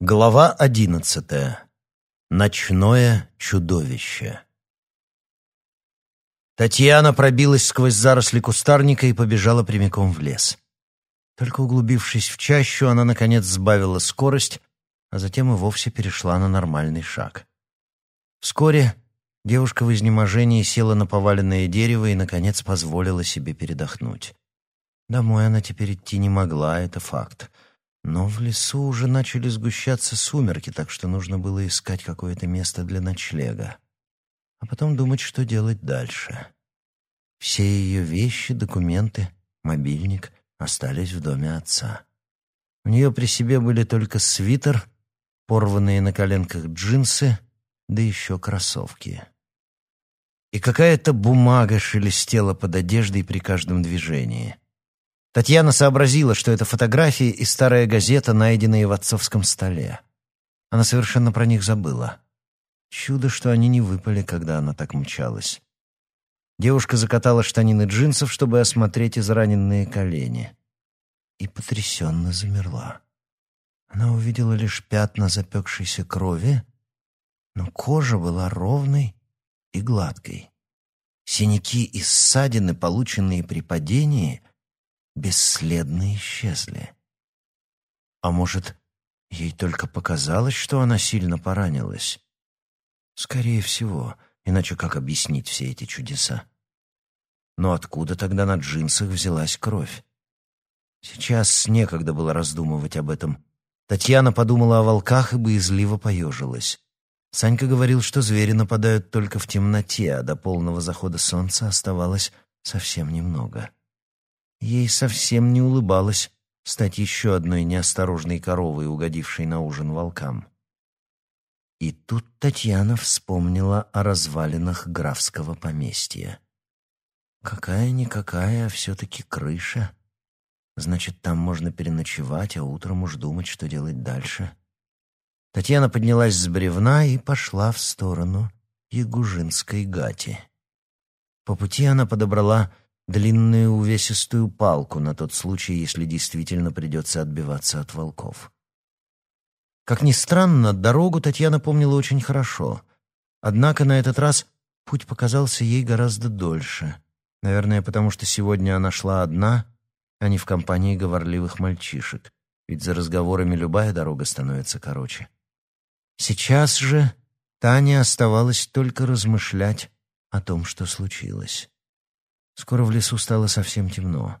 Глава одиннадцатая. Ночное чудовище. Татьяна пробилась сквозь заросли кустарника и побежала прямиком в лес. Только углубившись в чащу, она, наконец, сбавила скорость, а затем и вовсе перешла на нормальный шаг. Вскоре девушка в изнеможении села на поваленное дерево и, наконец, позволила себе передохнуть. Домой она теперь идти не могла, это факт — но в лесу уже начали сгущаться сумерки, так что нужно было искать какое-то место для ночлега. А потом думать, что делать дальше. Все ее вещи, документы, мобильник остались в доме отца. У нее при себе были только свитер, порванные на коленках джинсы, да еще кроссовки. И какая-то бумага шелестела под одеждой при каждом движении — Татьяна сообразила, что это фотографии и старая газета, найденные в отцовском столе. Она совершенно про них забыла. Чудо, что они не выпали, когда она так мчалась. Девушка закатала штанины джинсов, чтобы осмотреть израненные колени. И потрясенно замерла. Она увидела лишь пятна запекшейся крови, но кожа была ровной и гладкой. Синяки и ссадины, полученные при падении, бесследно исчезли. А может, ей только показалось, что она сильно поранилась? Скорее всего, иначе как объяснить все эти чудеса? Но откуда тогда на джинсах взялась кровь? Сейчас некогда было раздумывать об этом. Татьяна подумала о волках и боязливо поежилась. Санька говорил, что звери нападают только в темноте, а до полного захода солнца оставалось совсем немного. Ей совсем не улыбалось стать еще одной неосторожной коровой, угодившей на ужин волкам. И тут Татьяна вспомнила о развалинах графского поместья. Какая-никакая, а все-таки крыша. Значит, там можно переночевать, а утром уж думать, что делать дальше. Татьяна поднялась с бревна и пошла в сторону Ягужинской гати. По пути она подобрала длинную увесистую палку на тот случай, если действительно придется отбиваться от волков. Как ни странно, дорогу Татьяна помнила очень хорошо. Однако на этот раз путь показался ей гораздо дольше. Наверное, потому что сегодня она шла одна, а не в компании говорливых мальчишек. Ведь за разговорами любая дорога становится короче. Сейчас же Тане оставалось только размышлять о том, что случилось. Скоро в лесу стало совсем темно.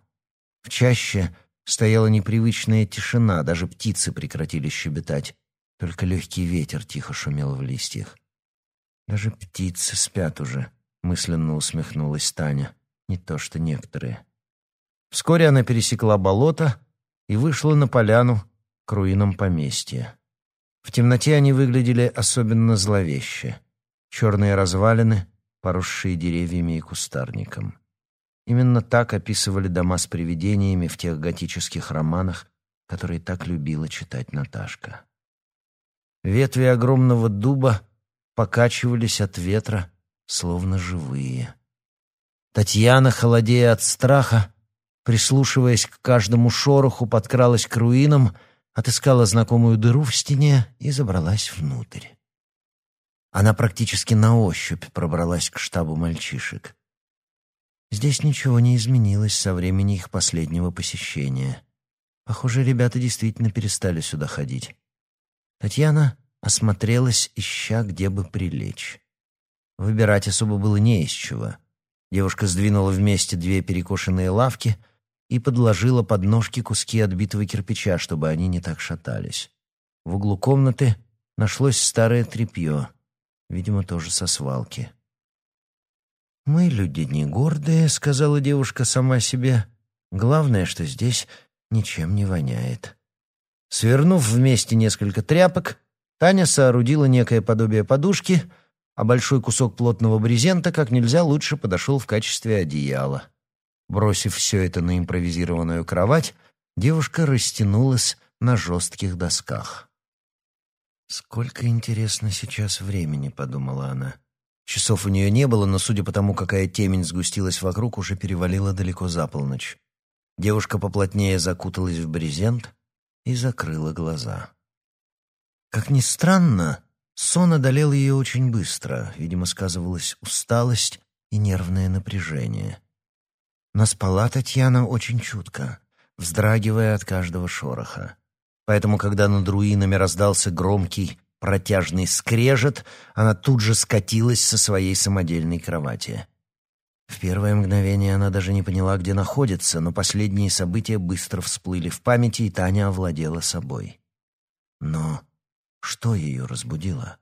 В чаще стояла непривычная тишина, даже птицы прекратили щебетать. Только легкий ветер тихо шумел в листьях. «Даже птицы спят уже», — мысленно усмехнулась Таня. «Не то что некоторые». Вскоре она пересекла болото и вышла на поляну к руинам поместья. В темноте они выглядели особенно зловеще. Черные развалины, поросшие деревьями и кустарником. Именно так описывали дома с привидениями в тех готических романах, которые так любила читать Наташка. Ветви огромного дуба покачивались от ветра, словно живые. Татьяна, холодея от страха, прислушиваясь к каждому шороху, подкралась к руинам, отыскала знакомую дыру в стене и забралась внутрь. Она практически на ощупь пробралась к штабу мальчишек. Здесь ничего не изменилось со времени их последнего посещения. Похоже, ребята действительно перестали сюда ходить. Татьяна осмотрелась, ища, где бы прилечь. Выбирать особо было не из чего. Девушка сдвинула вместе две перекошенные лавки и подложила под ножки куски отбитого кирпича, чтобы они не так шатались. В углу комнаты нашлось старое тряпье, видимо, тоже со свалки. «Мы люди не гордые», — сказала девушка сама себе. «Главное, что здесь ничем не воняет». Свернув вместе несколько тряпок, Таня соорудила некое подобие подушки, а большой кусок плотного брезента как нельзя лучше подошел в качестве одеяла. Бросив все это на импровизированную кровать, девушка растянулась на жестких досках. «Сколько, интересно, сейчас времени», — подумала она. Часов у нее не было, но, судя по тому, какая темень сгустилась вокруг, уже перевалила далеко за полночь. Девушка поплотнее закуталась в брезент и закрыла глаза. Как ни странно, сон одолел ее очень быстро. Видимо, сказывалась усталость и нервное напряжение. Но спала Татьяна очень чутко, вздрагивая от каждого шороха. Поэтому, когда над руинами раздался громкий протяжный скрежет, она тут же скатилась со своей самодельной кровати. В первое мгновение она даже не поняла, где находится, но последние события быстро всплыли в памяти, и Таня овладела собой. Но что ее разбудило?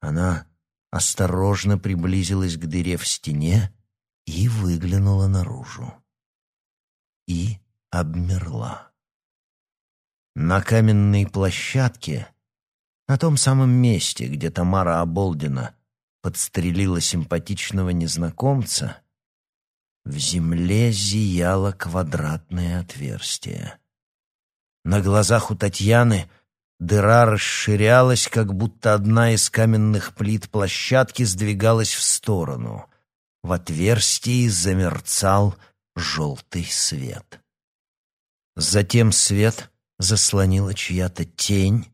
Она осторожно приблизилась к дыре в стене и выглянула наружу. И обмерла. На каменной площадке, на том самом месте, где Тамара Оболдина подстрелила симпатичного незнакомца, в земле зияло квадратное отверстие. На глазах у Татьяны дыра расширялась, как будто одна из каменных плит площадки сдвигалась в сторону. В отверстии замерцал желтый свет. Затем свет заслонила чья-то тень,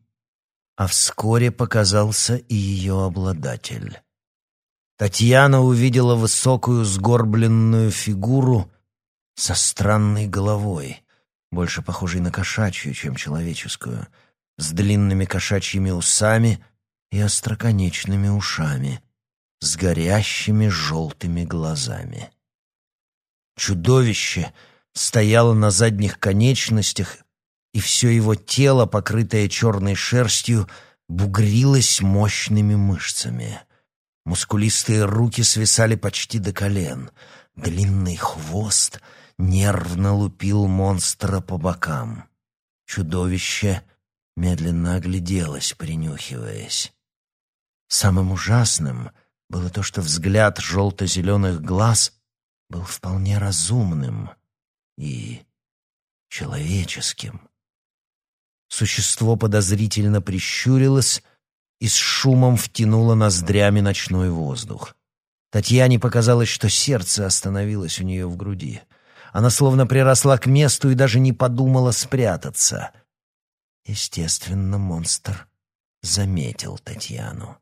а вскоре показался и ее обладатель. Татьяна увидела высокую сгорбленную фигуру со странной головой, больше похожей на кошачью, чем человеческую, с длинными кошачьими усами и остроконечными ушами, с горящими желтыми глазами. Чудовище стояло на задних конечностях, и все его тело, покрытое черной шерстью, бугрилось мощными мышцами — Мускулистые руки свисали почти до колен. Длинный хвост нервно лупил монстра по бокам. Чудовище медленно огляделось, принюхиваясь. Самым ужасным было то, что взгляд желто-зеленых глаз был вполне разумным и человеческим. Существо подозрительно прищурилось и с шумом втянула ноздрями ночной воздух. Татьяне показалось, что сердце остановилось у нее в груди. Она словно приросла к месту и даже не подумала спрятаться. Естественно, монстр заметил Татьяну.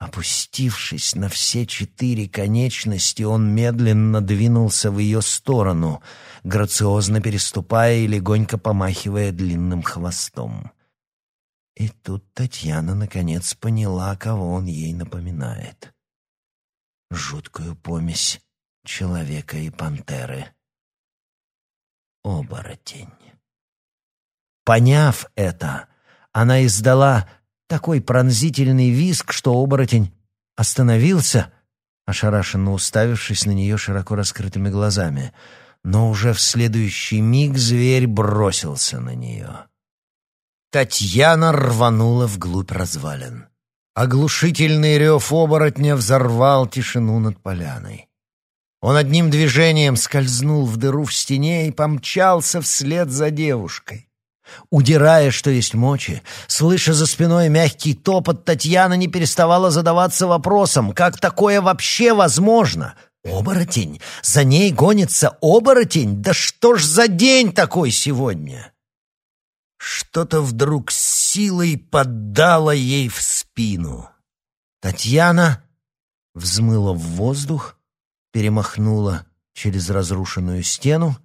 Опустившись на все четыре конечности, он медленно двинулся в ее сторону, грациозно переступая и легонько помахивая длинным хвостом. И тут Татьяна наконец поняла, кого он ей напоминает. Жуткую помесь человека и пантеры. Оборотень. Поняв это, она издала такой пронзительный визг, что оборотень остановился, ошарашенно уставившись на нее широко раскрытыми глазами. Но уже в следующий миг зверь бросился на нее. Татьяна рванула вглубь развалин. Оглушительный рев оборотня взорвал тишину над поляной. Он одним движением скользнул в дыру в стене и помчался вслед за девушкой. Удирая, что есть мочи, слыша за спиной мягкий топот, Татьяна не переставала задаваться вопросом, как такое вообще возможно? Оборотень? За ней гонится оборотень? Да что ж за день такой сегодня? Что-то вдруг силой поддало ей в спину. Татьяна взмыла в воздух, перемахнула через разрушенную стену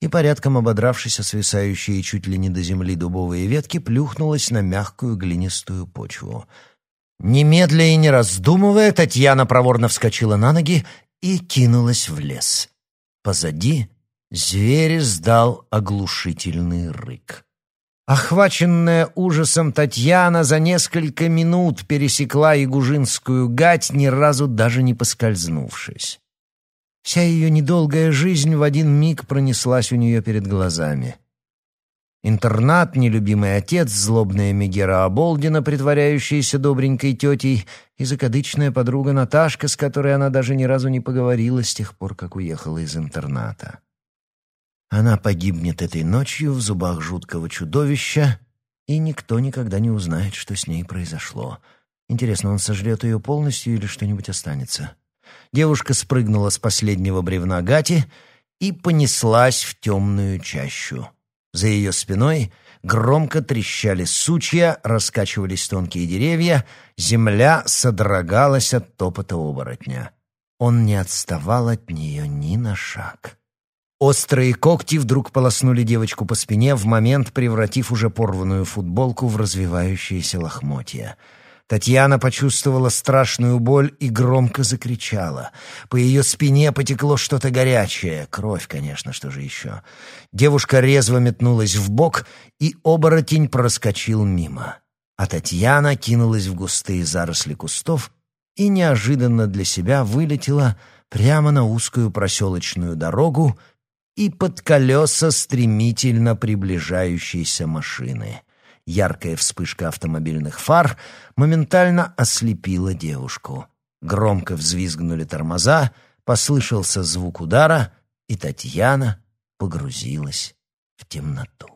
и, порядком ободравшись о свисающие чуть ли не до земли дубовые ветки, плюхнулась на мягкую глинистую почву. Немедля и не раздумывая, Татьяна проворно вскочила на ноги и кинулась в лес. Позади зверь издал оглушительный рык. Охваченная ужасом Татьяна за несколько минут пересекла Ягужинскую гать, ни разу даже не поскользнувшись. Вся ее недолгая жизнь в один миг пронеслась у нее перед глазами. Интернат, нелюбимый отец, злобная Мегера Оболдина, притворяющаяся добренькой тетей, и закадычная подруга Наташка, с которой она даже ни разу не поговорила с тех пор, как уехала из интерната. Она погибнет этой ночью в зубах жуткого чудовища, и никто никогда не узнает, что с ней произошло. Интересно, он сожрет ее полностью или что-нибудь останется? Девушка спрыгнула с последнего бревна Гати и понеслась в темную чащу. За ее спиной Громко трещали сучья, раскачивались тонкие деревья, земля содрогалась от топота оборотня. Он не отставал от нее ни на шаг. Острые когти вдруг полоснули девочку по спине, в момент превратив уже порванную футболку в развивающиеся лохмотья. Татьяна почувствовала страшную боль и громко закричала. По ее спине потекло что-то горячее. Кровь, конечно, что же еще. Девушка резво метнулась в бок, и оборотень проскочил мимо. А Татьяна кинулась в густые заросли кустов и неожиданно для себя вылетела прямо на узкую проселочную дорогу и под колеса стремительно приближающейся машины. Яркая вспышка автомобильных фар моментально ослепила девушку. Громко взвизгнули тормоза, послышался звук удара, и Татьяна погрузилась в темноту.